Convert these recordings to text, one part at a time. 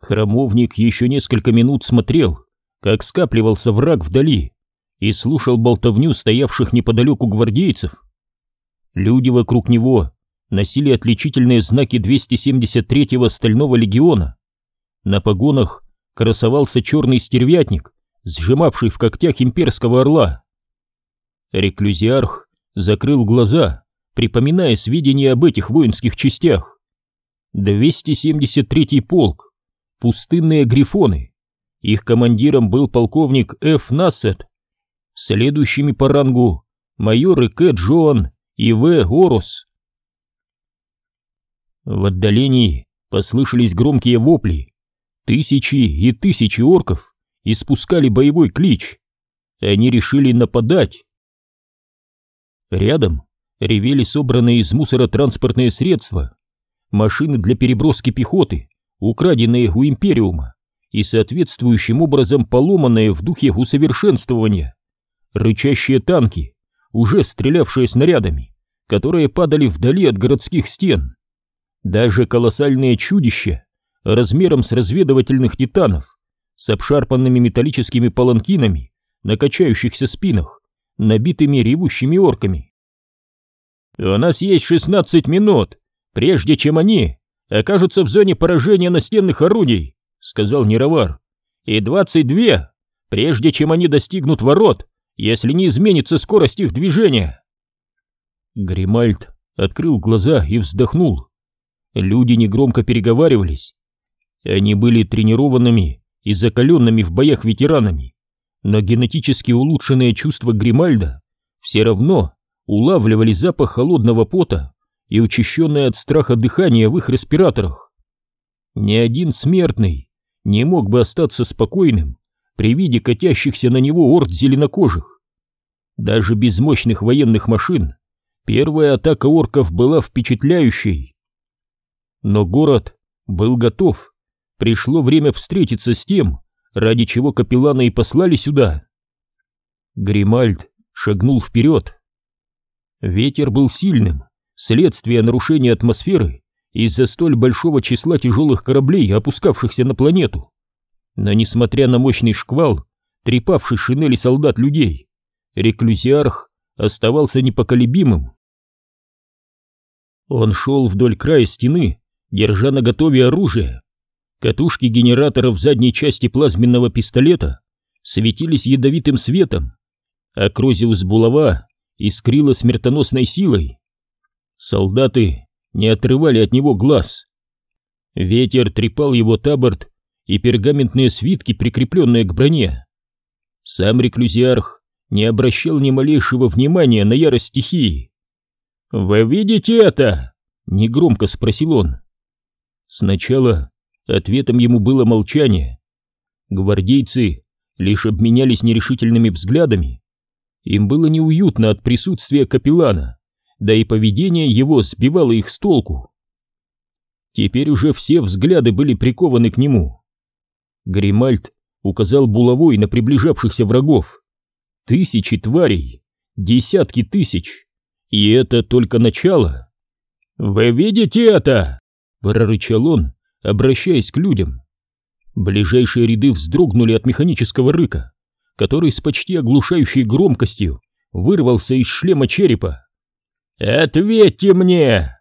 Храмовник еще несколько минут смотрел, как скапливался враг вдали, и слушал болтовню стоявших неподалеку гвардейцев. Люди вокруг него носили отличительные знаки 273-го стального легиона. На погонах красовался черный стервятник, сжимавший в когтях имперского орла. Реклюзиарх закрыл глаза, припоминая сведения об этих воинских частях. 273-й полк, пустынные грифоны. Их командиром был полковник Ф. Нассет. Следующими по рангу майоры К. Джоан и В. Орус. В отдалении послышались громкие вопли. Тысячи и тысячи орков испускали боевой клич. Они решили нападать. Рядом ревели собранные из мусора транспортные средства, машины для переброски пехоты, украденные у Империума и соответствующим образом поломанные в духе усовершенствования, рычащие танки, уже стрелявшие снарядами, которые падали вдали от городских стен, даже колоссальные чудища размером с разведывательных титанов, с обшарпанными металлическими паланкинами на качающихся спинах, набитыми ревущими орками. «У нас есть 16 минут, прежде чем они окажутся в зоне поражения настенных орудий», — сказал Неровар, «и 22, прежде чем они достигнут ворот, если не изменится скорость их движения». Гримальд открыл глаза и вздохнул. Люди негромко переговаривались. Они были тренированными и закаленными в боях ветеранами, но генетически улучшенные чувства Гримальда все равно улавливали запах холодного пота и учащенное от страха дыхание в их респираторах. Ни один смертный не мог бы остаться спокойным при виде катящихся на него орд зеленокожих. Даже без мощных военных машин первая атака орков была впечатляющей. Но город был готов. Пришло время встретиться с тем, ради чего капеллана и послали сюда. Гримальд шагнул вперед. Ветер был сильным, следствие нарушения атмосферы из-за столь большого числа тяжелых кораблей, опускавшихся на планету. Но несмотря на мощный шквал, трепавший шинели солдат людей, реклюзиарх оставался непоколебимым. Он шел вдоль края стены, держа на готове оружие. Катушки генератора в задней части плазменного пистолета светились ядовитым светом, а Крозиус булава искрила смертоносной силой. Солдаты не отрывали от него глаз. Ветер трепал его таборт и пергаментные свитки, прикрепленные к броне. Сам реклюзиарх не обращал ни малейшего внимания на ярость стихии. «Вы видите это?» — негромко спросил он. Сначала ответом ему было молчание. Гвардейцы лишь обменялись нерешительными взглядами. Им было неуютно от присутствия капеллана, да и поведение его сбивало их с толку. Теперь уже все взгляды были прикованы к нему. Гримальд указал булавой на приближавшихся врагов. Тысячи тварей, десятки тысяч. И это только начало. «Вы видите это?» прорычал он, обращаясь к людям. Ближайшие ряды вздрогнули от механического рыка, который с почти оглушающей громкостью вырвался из шлема черепа. «Ответьте мне!»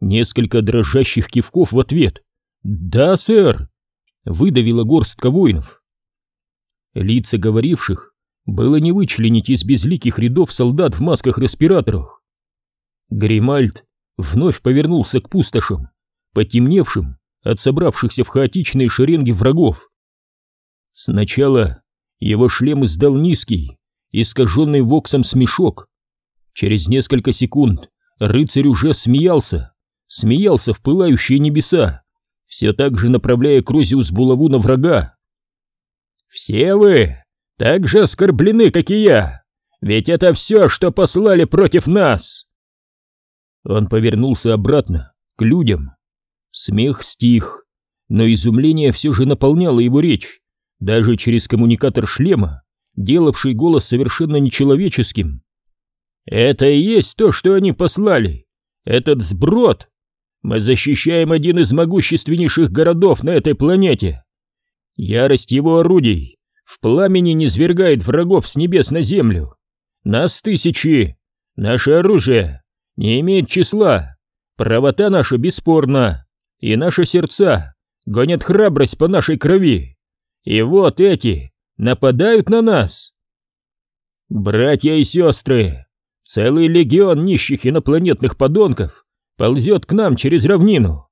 Несколько дрожащих кивков в ответ. «Да, сэр!» — выдавила горстка воинов. Лица говоривших было не вычленить из безликих рядов солдат в масках-респираторах. Гримальд вновь повернулся к пустошам, потемневшим от собравшихся в хаотичные шеренги врагов. Сначала его шлем издал низкий, искаженный воксом смешок. Через несколько секунд рыцарь уже смеялся, смеялся в пылающие небеса, все так же направляя Крозиус булаву на врага. «Все вы так же оскорблены, как и я, ведь это все, что послали против нас!» Он повернулся обратно, к людям. Смех стих, но изумление все же наполняло его речь, даже через коммуникатор шлема, делавший голос совершенно нечеловеческим. «Это и есть то, что они послали! Этот сброд! Мы защищаем один из могущественнейших городов на этой планете. Ярость его орудий в пламени не свергает врагов с небес на землю. Нас тысячи. Наше оружие не имеет числа. Правота наша бесспорна. И наши сердца гонят храбрость по нашей крови. И вот эти нападают на нас. Братья и сестры, целый легион нищих инопланетных подонков ползет к нам через равнину.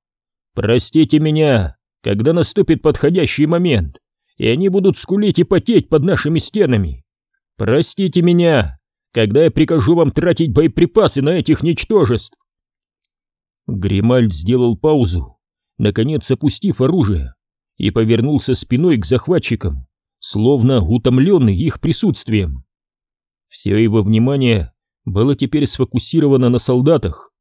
Простите меня, когда наступит подходящий момент, и они будут скулить и потеть под нашими стенами. Простите меня, когда я прикажу вам тратить боеприпасы на этих ничтожеств. Гримальд сделал паузу, наконец опустив оружие, и повернулся спиной к захватчикам, словно утомленный их присутствием. Все его внимание было теперь сфокусировано на солдатах.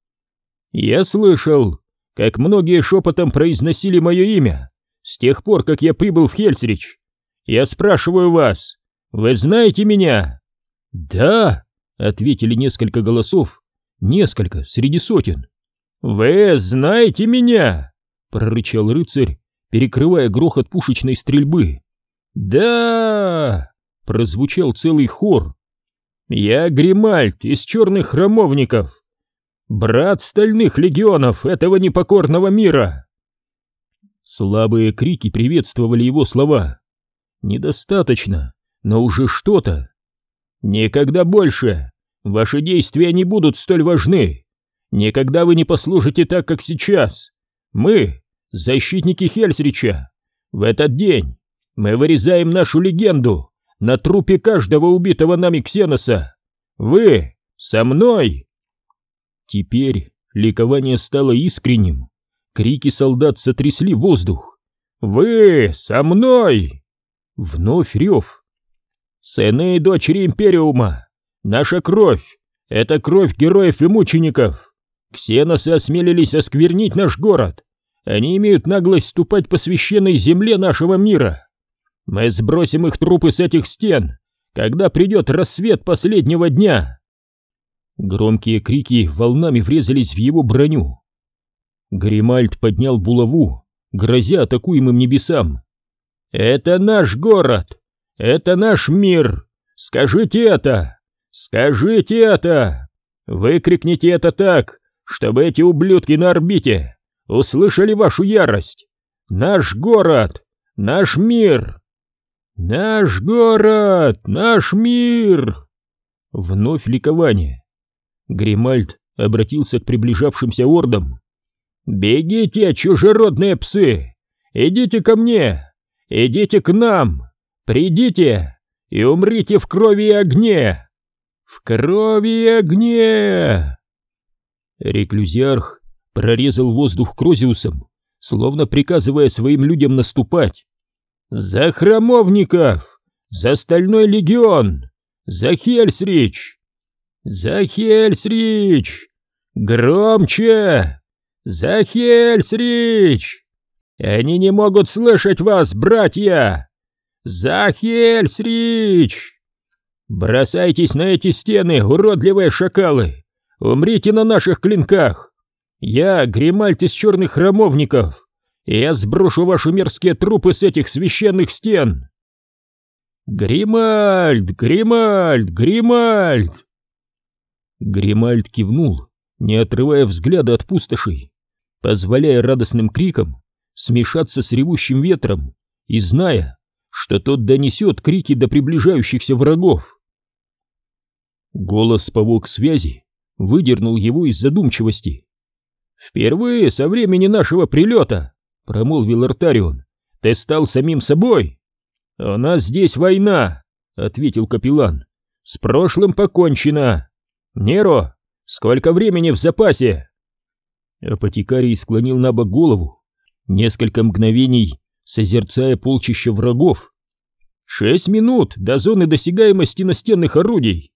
«Я слышал, как многие шепотом произносили мое имя с тех пор, как я прибыл в Хельсрич. Я спрашиваю вас, вы знаете меня?» «Да», — ответили несколько голосов, несколько среди сотен. «Вы знаете меня?» — прорычал рыцарь, перекрывая грохот пушечной стрельбы. «Да!» — прозвучал целый хор. «Я Гримальд из черных храмовников, брат стальных легионов этого непокорного мира!» Слабые крики приветствовали его слова. «Недостаточно, но уже что-то!» «Никогда больше! Ваши действия не будут столь важны! Никогда вы не послужите так, как сейчас! Мы — защитники Хельсрича! В этот день мы вырезаем нашу легенду на трупе каждого убитого нами Ксеноса! Вы со мной!» Теперь ликование стало искренним. Крики солдат сотрясли воздух. «Вы со мной!» Вновь рев. «Сыны и дочери Империума! Наша кровь! Это кровь героев и мучеников! Ксеносы осмелились осквернить наш город! Они имеют наглость ступать по священной земле нашего мира! Мы сбросим их трупы с этих стен, когда придет рассвет последнего дня!» Громкие крики волнами врезались в его броню. Гримальд поднял булаву, грозя атакуемым небесам. «Это наш город! Это наш мир! Скажите это! Скажите это! Выкрикните это так, чтобы эти ублюдки на орбите услышали вашу ярость! Наш город! Наш мир!» «Наш город! Наш мир!» Вновь ликование. Гримальд обратился к приближавшимся ордам. «Бегите, чужеродные псы! Идите ко мне! Идите к нам! Придите и умрите в крови и огне! В крови и огне!» Реклюзиарх прорезал воздух Крозиусом, словно приказывая своим людям наступать. «За храмовников! За стальной легион! За Хельсрич! За Хельсрич! Громче! За Хельсрич! Они не могут слышать вас, братья! За Хельсрич! Бросайтесь на эти стены, уродливые шакалы! Умрите на наших клинках! Я Гримальт из черных храмовников!» Я сброшу ваши мерзкие трупы с этих священных стен!» «Гримальд! Гримальд! Гримальд!» Гримальд кивнул, не отрывая взгляда от пустоши, позволяя радостным крикам смешаться с ревущим ветром и зная, что тот донесет крики до приближающихся врагов. Голос по связи выдернул его из задумчивости. «Впервые со времени нашего прилета промолвил Артарион. «Ты стал самим собой?» «У нас здесь война», — ответил капеллан. «С прошлым покончено. Неро, сколько времени в запасе?» Апотекарий склонил на бок голову, несколько мгновений созерцая полчища врагов. «Шесть минут до зоны досягаемости настенных орудий!»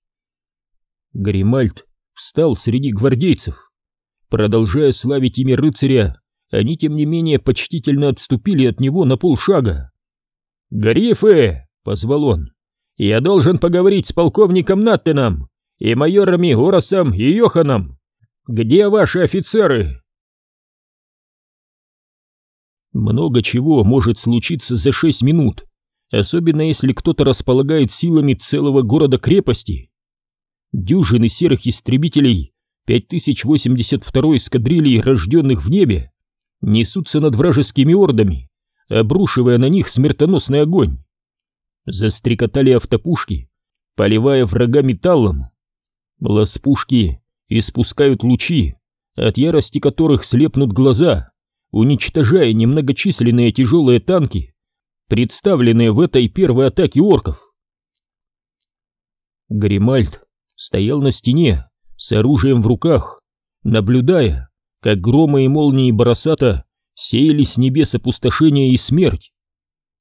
Гримальд встал среди гвардейцев, продолжая славить имя рыцаря они, тем не менее, почтительно отступили от него на полшага. «Грифы!» — позвал он. «Я должен поговорить с полковником Наттеном и майорами Оросом и Йоханом. Где ваши офицеры?» Много чего может случиться за шесть минут, особенно если кто-то располагает силами целого города-крепости. Дюжины серых истребителей 5082 эскадрильи, рожденных в небе, несутся над вражескими ордами, обрушивая на них смертоносный огонь. Застрекотали автопушки, поливая врага металлом. Ласпушки испускают лучи, от ярости которых слепнут глаза, уничтожая немногочисленные тяжелые танки, представленные в этой первой атаке орков. Гримальд стоял на стене с оружием в руках, наблюдая, как громы и молнии Барасата сеяли с небес опустошение и смерть.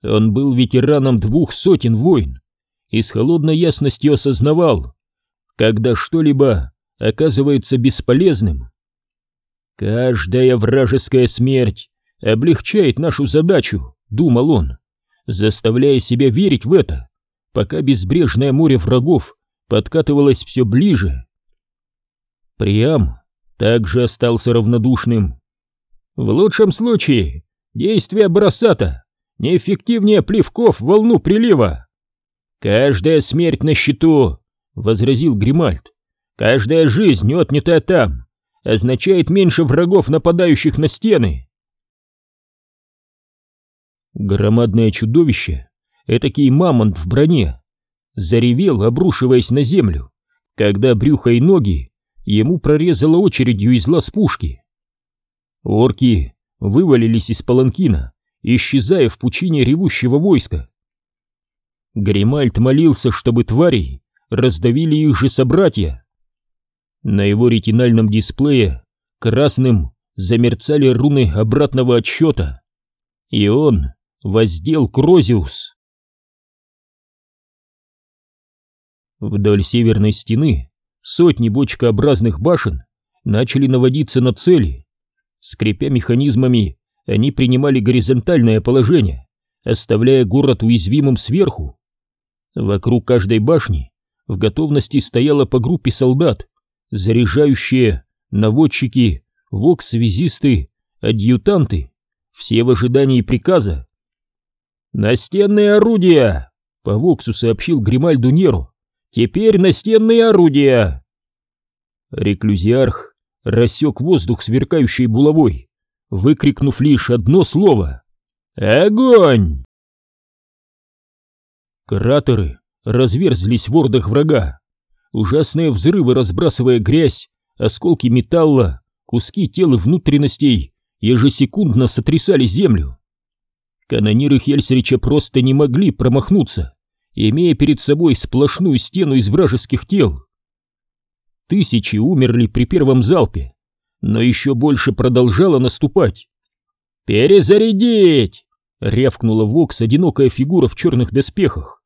Он был ветераном двух сотен войн и с холодной ясностью осознавал, когда что-либо оказывается бесполезным. «Каждая вражеская смерть облегчает нашу задачу», — думал он, заставляя себя верить в это, пока безбрежное море врагов подкатывалось все ближе. Приам также остался равнодушным. В лучшем случае действия бросата неэффективнее плевков в волну прилива. «Каждая смерть на счету», — возразил Гримальд. «Каждая жизнь, отнятая там, означает меньше врагов, нападающих на стены». Громадное чудовище, этакий мамонт в броне, заревел, обрушиваясь на землю, когда брюхо и ноги ему прорезало очередью из лаз пушки. Орки вывалились из паланкина, исчезая в пучине ревущего войска. Гримальд молился, чтобы тварей раздавили их же собратья. На его ретинальном дисплее красным замерцали руны обратного отсчета, и он воздел Крозиус. Вдоль северной стены сотни бочкообразных башен начали наводиться на цели. Скрипя механизмами, они принимали горизонтальное положение, оставляя город уязвимым сверху. Вокруг каждой башни в готовности стояло по группе солдат, заряжающие наводчики, вокс-связисты, адъютанты, все в ожидании приказа. «Настенные орудия!» — по воксу сообщил Гримальду Неру. Теперь настенные орудия!» Реклюзиарх рассек воздух сверкающей булавой, выкрикнув лишь одно слово «Огонь!». Кратеры разверзлись в ордах врага, ужасные взрывы разбрасывая грязь, осколки металла, куски тел и внутренностей ежесекундно сотрясали землю. Канониры Хельсрича просто не могли промахнуться имея перед собой сплошную стену из вражеских тел. Тысячи умерли при первом залпе, но еще больше продолжало наступать. «Перезарядить!» — рявкнула Вокс одинокая фигура в черных доспехах.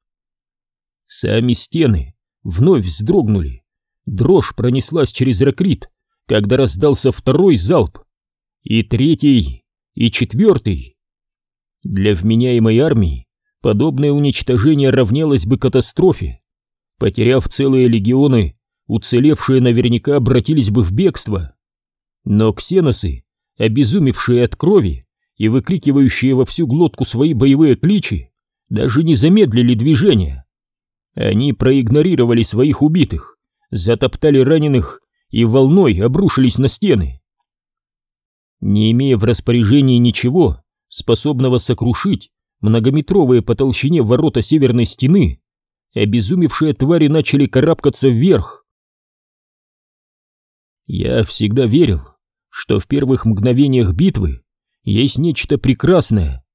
Сами стены вновь вздрогнули. Дрожь пронеслась через ракрит, когда раздался второй залп. И третий, и четвертый. Для вменяемой армии подобное уничтожение равнялось бы катастрофе. Потеряв целые легионы, уцелевшие наверняка обратились бы в бегство. Но ксеносы, обезумевшие от крови и выкрикивающие во всю глотку свои боевые кличи, даже не замедлили движение. Они проигнорировали своих убитых, затоптали раненых и волной обрушились на стены. Не имея в распоряжении ничего, способного сокрушить многометровые по толщине ворота северной стены, обезумевшие твари начали карабкаться вверх. Я всегда верил, что в первых мгновениях битвы есть нечто прекрасное.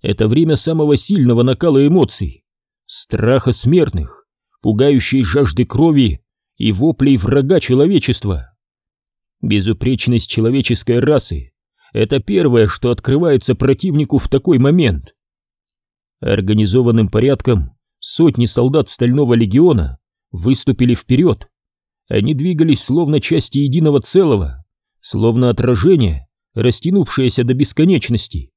Это время самого сильного накала эмоций, страха смертных, пугающей жажды крови и воплей врага человечества. Безупречность человеческой расы — это первое, что открывается противнику в такой момент. Организованным порядком сотни солдат Стального легиона выступили вперед. Они двигались словно части единого целого, словно отражение, растянувшееся до бесконечности.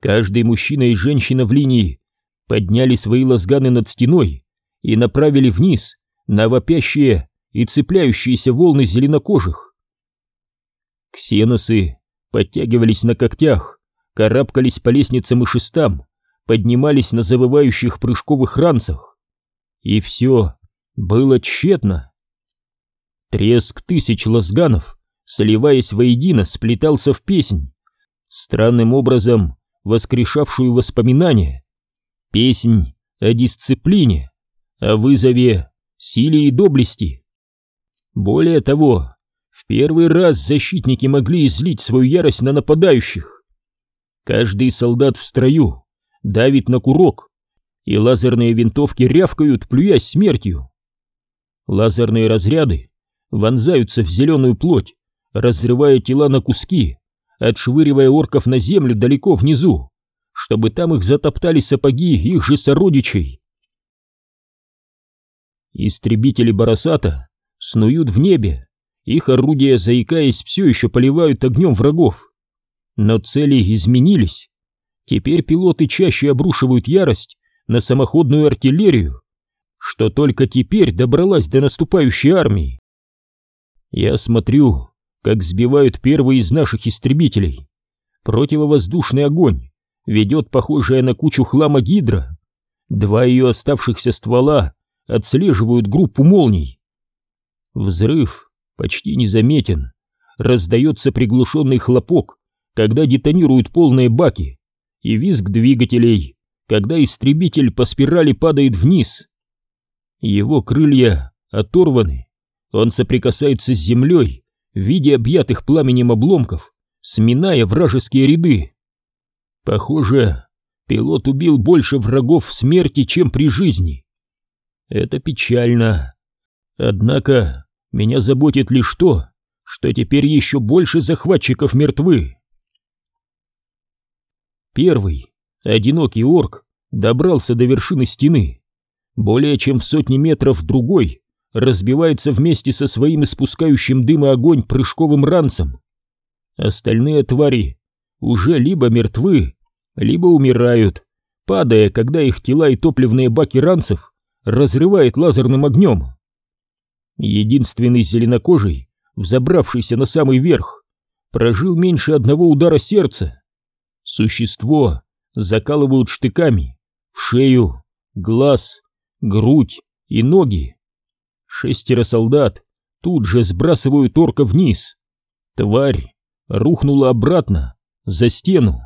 Каждый мужчина и женщина в линии подняли свои лазганы над стеной и направили вниз на вопящие и цепляющиеся волны зеленокожих. Ксеносы подтягивались на когтях, карабкались по лестницам и шестам, поднимались на завывающих прыжковых ранцах. И все было тщетно. Треск тысяч лазганов, сливаясь воедино, сплетался в песнь, странным образом воскрешавшую воспоминания. Песнь о дисциплине, о вызове, силе и доблести. Более того, в первый раз защитники могли излить свою ярость на нападающих. Каждый солдат в строю давит на курок, и лазерные винтовки рявкают, плюясь смертью. Лазерные разряды вонзаются в зеленую плоть, разрывая тела на куски, отшвыривая орков на землю далеко внизу, чтобы там их затоптали сапоги их же сородичей. Истребители Барасата снуют в небе, их орудия, заикаясь, все еще поливают огнем врагов. Но цели изменились. Теперь пилоты чаще обрушивают ярость на самоходную артиллерию, что только теперь добралась до наступающей армии. Я смотрю, как сбивают первый из наших истребителей. Противовоздушный огонь ведет похожая на кучу хлама гидра. Два ее оставшихся ствола отслеживают группу молний. Взрыв почти незаметен. Раздается приглушенный хлопок, когда детонируют полные баки, и визг двигателей, когда истребитель по спирали падает вниз. Его крылья оторваны, он соприкасается с землей в виде объятых пламенем обломков, сминая вражеские ряды. Похоже, пилот убил больше врагов в смерти, чем при жизни. Это печально. Однако меня заботит лишь то, что теперь еще больше захватчиков мертвы. Первый, одинокий орк, добрался до вершины стены. Более чем в сотни метров другой разбивается вместе со своим испускающим дым и огонь прыжковым ранцем. Остальные твари уже либо мертвы, либо умирают, падая, когда их тела и топливные баки ранцев разрывает лазерным огнем. Единственный зеленокожий, взобравшийся на самый верх, прожил меньше одного удара сердца. Существо закалывают штыками в шею, глаз, грудь и ноги. Шестеро солдат тут же сбрасывают орка вниз. Тварь рухнула обратно, за стену.